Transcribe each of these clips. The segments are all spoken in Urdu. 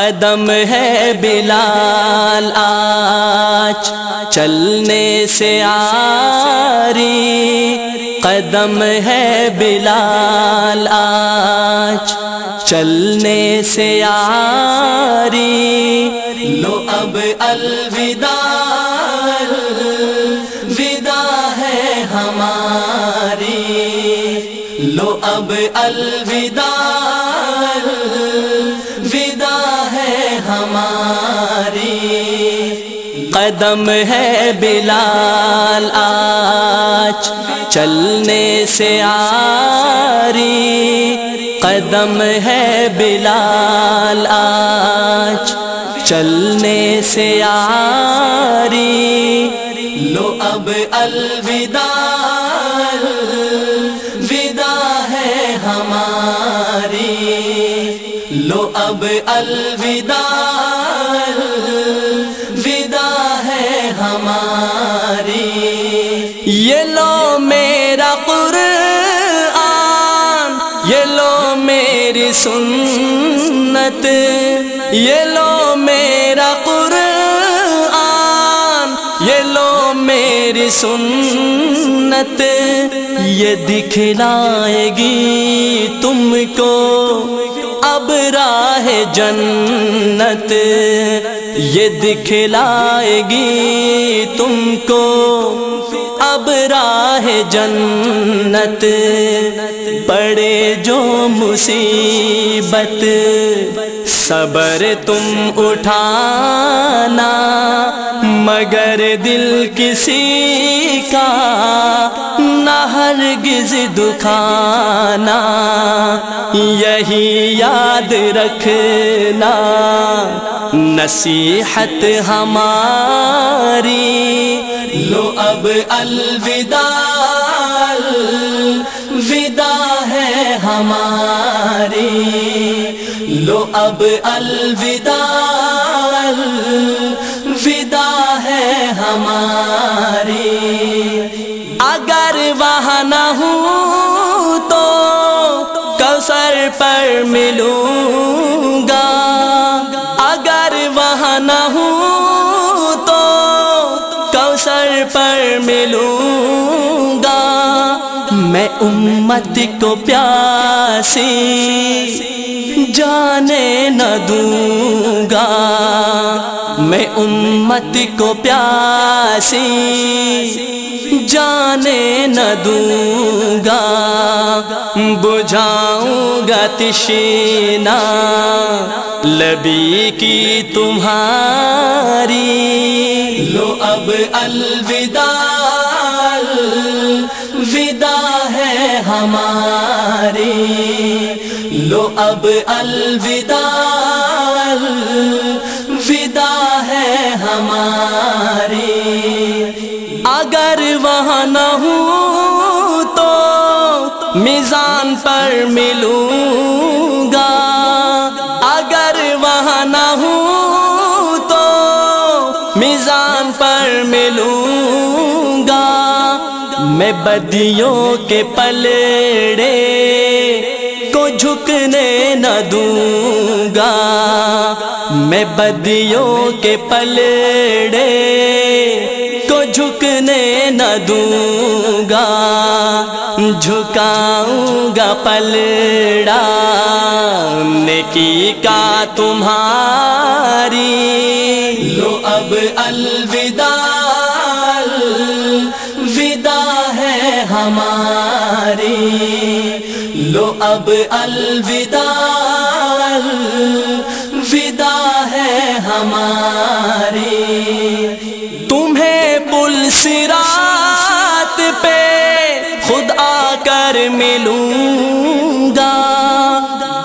قدم ہے بلال، آج چلنے سے آری۔ قدم ہے بلال، آج چلنے سے آری۔ لو، اب الوداع الوداع ہے ہماری۔ لو، اب الوداع الوداع قدم ہے بلال آج چلنے سے آری قدم ہے بلال آج چلنے سے آری لو اب الوداع الوداع ہے ہماری لو اب الوداع سنت یہ لو سنت یہ دکھلائے گی تم کو اب راہ جنت یہ دکھلائے گی تم کو اب راہ جنت پڑے جو مصیبت صبر تم اٹھانا، مگر دل کسی کا نہ ہرگز دکھانا، یہی یاد رکھنا۔ نصیحت ہماری، لو اب الوداع الوداع۔ ہماری۔ لو اب الوداع الوداع ہے ہماری۔ اگر وہاں نہ ہوں تو کوثر پر ملوں۔ میں امت کو پیاسی، جانے نہ دوں گا۔ میں امت کو پیاسی، جانے نہ دوں گا۔ بجھاؤں گا تشینا، لبی کی تمہاری۔ لو اب الوداع الوداع۔ ہماری لو اب الوداع الوداع ہے ہماری اگر وہاں نہ ہوں تو میزان پر ملوں گا۔ اگر وہاں نہ ہوں تو میزان پر ملوں گا میں بدیوں کے پلڑے کو جھکنے نہ دوں گا۔ میں بدیوں کے پلڑے کو جھکنے نہ دوں گا۔ جھکاؤں گا پلڑا، نیکی کا تمہاری ہماری۔ لو اب الوداع الوداع ہے ہماری۔ تمہیں پل سرات پہ خود آ کر ملوں گا۔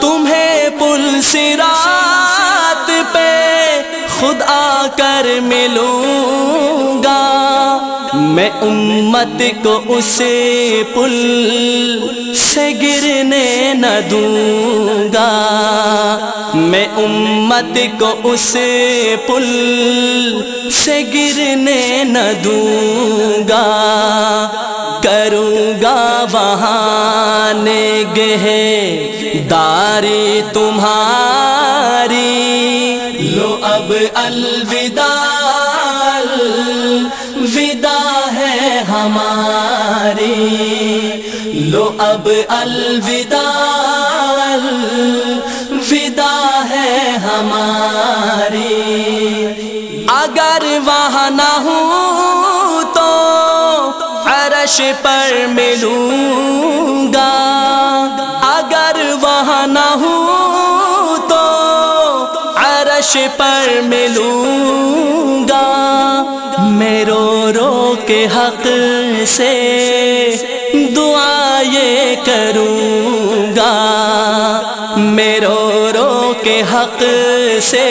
تمہیں پل سرات پہ خود آ کر ملوں گا۔ میں امت کو اسے پل سے گرنے نہ دوں گا۔ میں امت کو اسے پل سے گرنے نہ دوں گا۔ کروں گا وہاں گہ داری تمہاری۔ لو اب الوداع ہماری لو اب الوداع الوداع ہے ہماری اگر وہاں نہ ہوں تو عرش پر ملوں گا۔ اگر وہاں نہ ہوں تو عرش پر ملوں گا۔ میں رو رو کے حق سے دعا یہ کروں گا۔ میں رو رو کے حق سے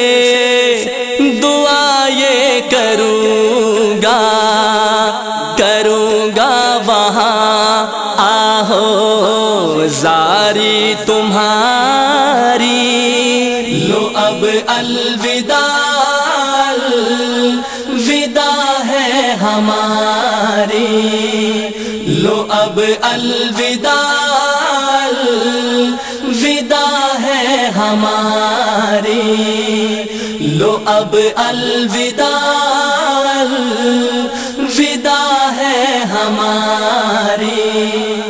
دعا یہ کروں گا۔ کروں گا وہاں، آہو، زاری تمہاری۔ لو اب الوداع الوداع ہماری۔ لو اب الوداع الوداع ہے ہماری۔ لو اب الوداع الوداع ہے ہماری۔